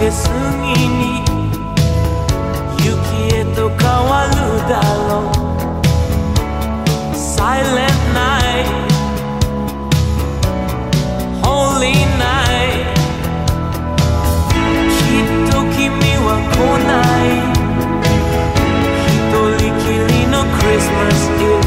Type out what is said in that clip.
けすぎに雪へと変わるだろう Silent night Holy night きっと君は来ない一人きりのクリスマスイブ